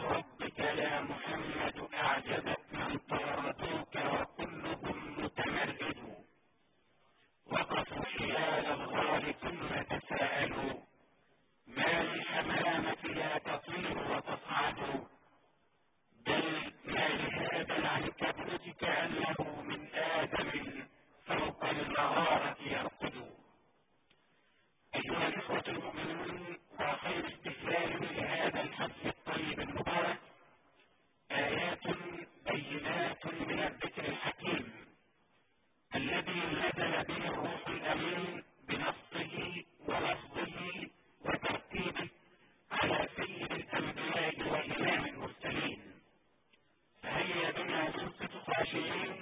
ربك يا محمد أعجبت من طيرتك وكلهم متمرد. وقفوا حيال الغار ثم تساءلوا ما للحمامة لا تطير وتصعد؟ بل ما لهذا عن كبرك كأنه من آدم فوق المغارة يرقد. أيها الإخوة المؤمنون وخير استهلال لهذا الحفل Thank you.